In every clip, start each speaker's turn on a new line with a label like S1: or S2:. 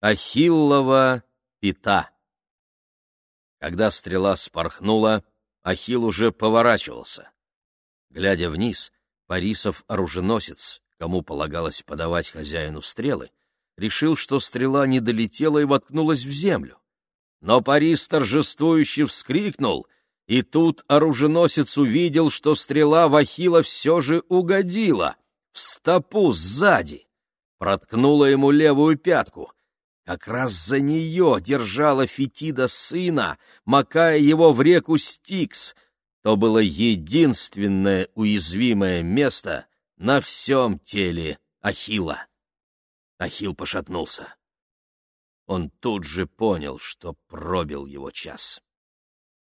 S1: Ахиллова пята Когда стрела спорхнула, Ахилл уже поворачивался. Глядя вниз, Парисов-оруженосец, кому полагалось подавать хозяину стрелы, решил, что стрела не долетела и воткнулась в землю. Но Парис торжествующе вскрикнул, и тут оруженосец увидел, что стрела в Ахилла все же угодила, в стопу сзади, проткнула ему левую пятку. Как раз за нее держала Фетида сына, макая его в реку Стикс. То было единственное уязвимое место на всем теле Ахилла. Ахилл пошатнулся. Он тут же понял, что пробил его час.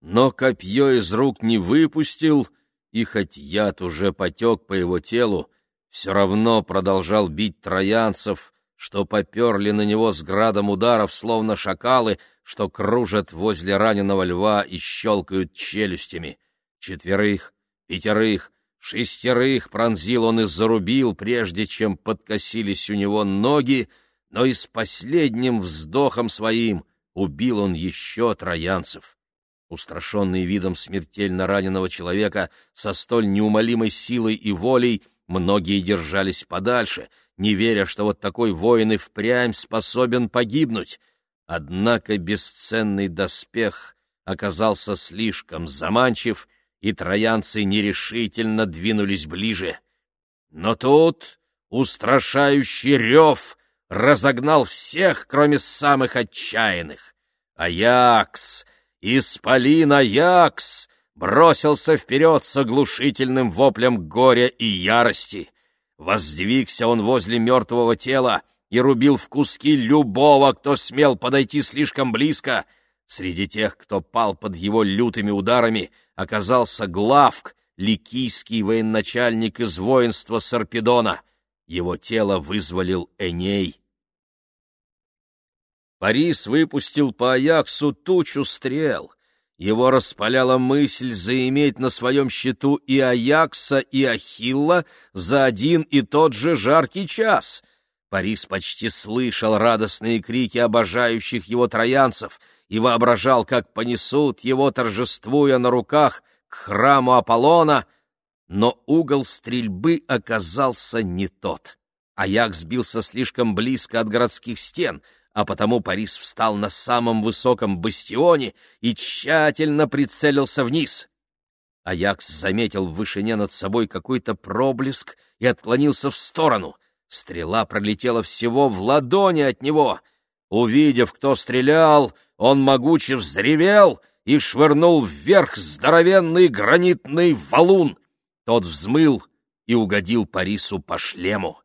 S1: Но копье из рук не выпустил, и хоть яд уже потек по его телу, все равно продолжал бить троянцев, что поперли на него с градом ударов, словно шакалы, что кружат возле раненого льва и щелкают челюстями. Четверых, пятерых, Шестерых пронзил он и зарубил, прежде чем подкосились у него ноги, но и с последним вздохом своим убил он еще троянцев. Устрашенный видом смертельно раненого человека со столь неумолимой силой и волей, многие держались подальше, не веря, что вот такой воин и впрямь способен погибнуть. Однако бесценный доспех оказался слишком заманчив — и троянцы нерешительно двинулись ближе. Но тут устрашающий рев разогнал всех, кроме самых отчаянных. Аякс, исполин Аякс, бросился вперед с оглушительным воплем горя и ярости. Воздвигся он возле мертвого тела и рубил в куски любого, кто смел подойти слишком близко — Среди тех, кто пал под его лютыми ударами, оказался Главк, ликийский военачальник из воинства Сарпедона. Его тело вызволил Эней. Парис выпустил по Аяксу тучу стрел. Его распаляла мысль заиметь на своем счету и Аякса, и Ахилла за один и тот же жаркий час. Парис почти слышал радостные крики обожающих его троянцев — и воображал, как понесут его, торжествуя на руках, к храму Аполлона, но угол стрельбы оказался не тот. Аяк сбился слишком близко от городских стен, а потому Парис встал на самом высоком бастионе и тщательно прицелился вниз. Аякс заметил в вышине над собой какой-то проблеск и отклонился в сторону. Стрела пролетела всего в ладони от него. Увидев, кто стрелял, он могуче взревел и швырнул вверх здоровенный гранитный валун. Тот взмыл и угодил Парису по шлему.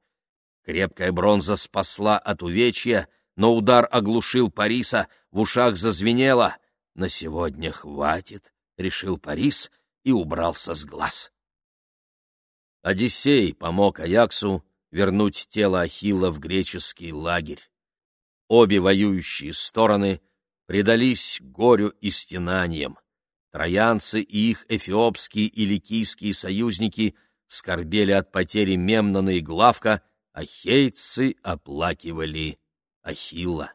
S1: Крепкая бронза спасла от увечья, но удар оглушил Париса, в ушах зазвенело. «На сегодня хватит», — решил Парис и убрался с глаз. Одиссей помог Аяксу вернуть тело Ахилла в греческий лагерь. Обе воюющие стороны — предались горю и стенаниям. Троянцы и их эфиопские и ликийские союзники скорбели от потери Мемнона и Главка, а хейцы оплакивали Ахилла.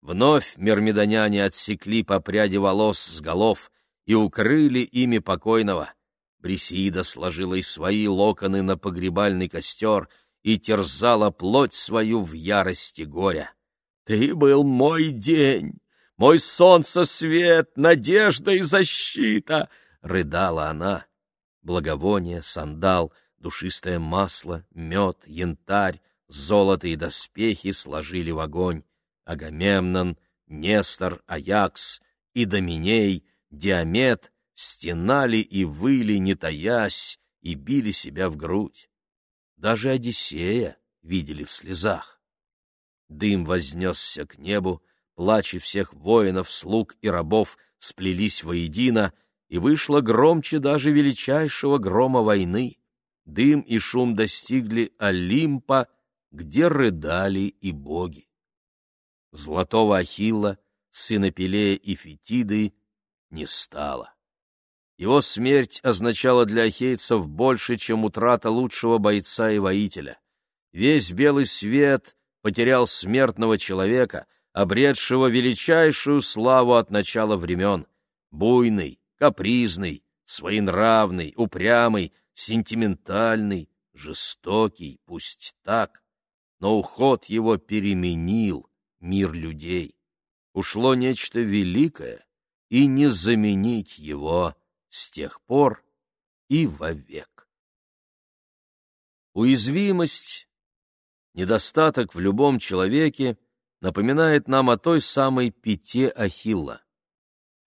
S1: Вновь мирмидоняне отсекли по пряди волос с голов и укрыли ими покойного. Брисида сложила и свои локоны на погребальный костер и терзала плоть свою в ярости горя. «Ты был мой день, мой солнце свет, надежда и защита!» — рыдала она. Благовоние, сандал, душистое масло, мед, янтарь, золото и доспехи сложили в огонь. Агамемнон, Нестор, Аякс, Идоминей, Диамет стенали и выли, не таясь, и били себя в грудь. Даже Одиссея видели в слезах. Дым вознесся к небу, плачи всех воинов, слуг и рабов сплелись воедино, и вышло громче даже величайшего грома войны. Дым и шум достигли Олимпа, где рыдали и боги. Золотого Ахилла, сына Пелея и Фетиды, не стало. Его смерть означала для ахейцев больше, чем утрата лучшего бойца и воителя. Весь белый свет потерял смертного человека, обретшего величайшую славу от начала времен, буйный, капризный, своенравный, упрямый, сентиментальный, жестокий, пусть так, но уход его переменил мир людей. Ушло нечто великое, и не заменить его с тех пор и вовек. Уязвимость, недостаток в любом человеке напоминает нам о той самой пяте Ахилла.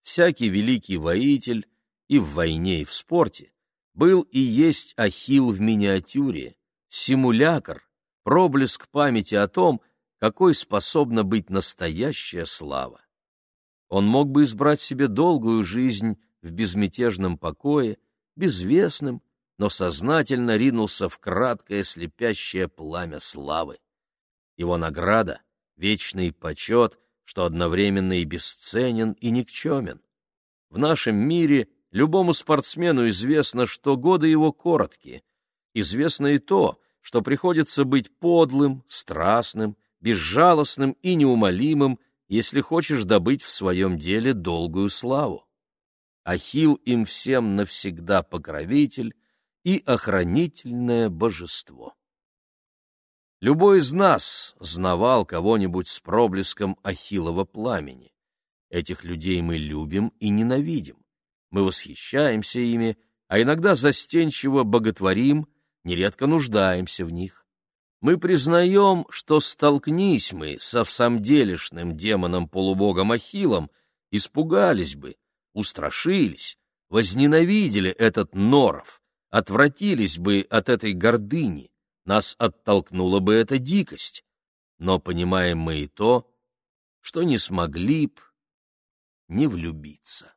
S1: Всякий великий воитель и в войне, и в спорте был и есть Ахилл в миниатюре, симулякр, проблеск памяти о том, какой способна быть настоящая слава. Он мог бы избрать себе долгую жизнь в безмятежном покое, безвестным, но сознательно ринулся в краткое слепящее пламя славы. Его награда — вечный почет, что одновременно и бесценен, и никчемен. В нашем мире любому спортсмену известно, что годы его короткие. Известно и то, что приходится быть подлым, страстным, безжалостным и неумолимым, если хочешь добыть в своем деле долгую славу. Ахил им всем навсегда покровитель и охранительное божество. Любой из нас знавал кого-нибудь с проблеском Ахиллова пламени. Этих людей мы любим и ненавидим. Мы восхищаемся ими, а иногда застенчиво боготворим, нередко нуждаемся в них. Мы признаем, что столкнись мы со всамделишным демоном-полубогом Ахиллом, испугались бы, устрашились, возненавидели этот норов, отвратились бы от этой гордыни, нас оттолкнула бы эта дикость. Но понимаем мы и то, что не смогли б не влюбиться.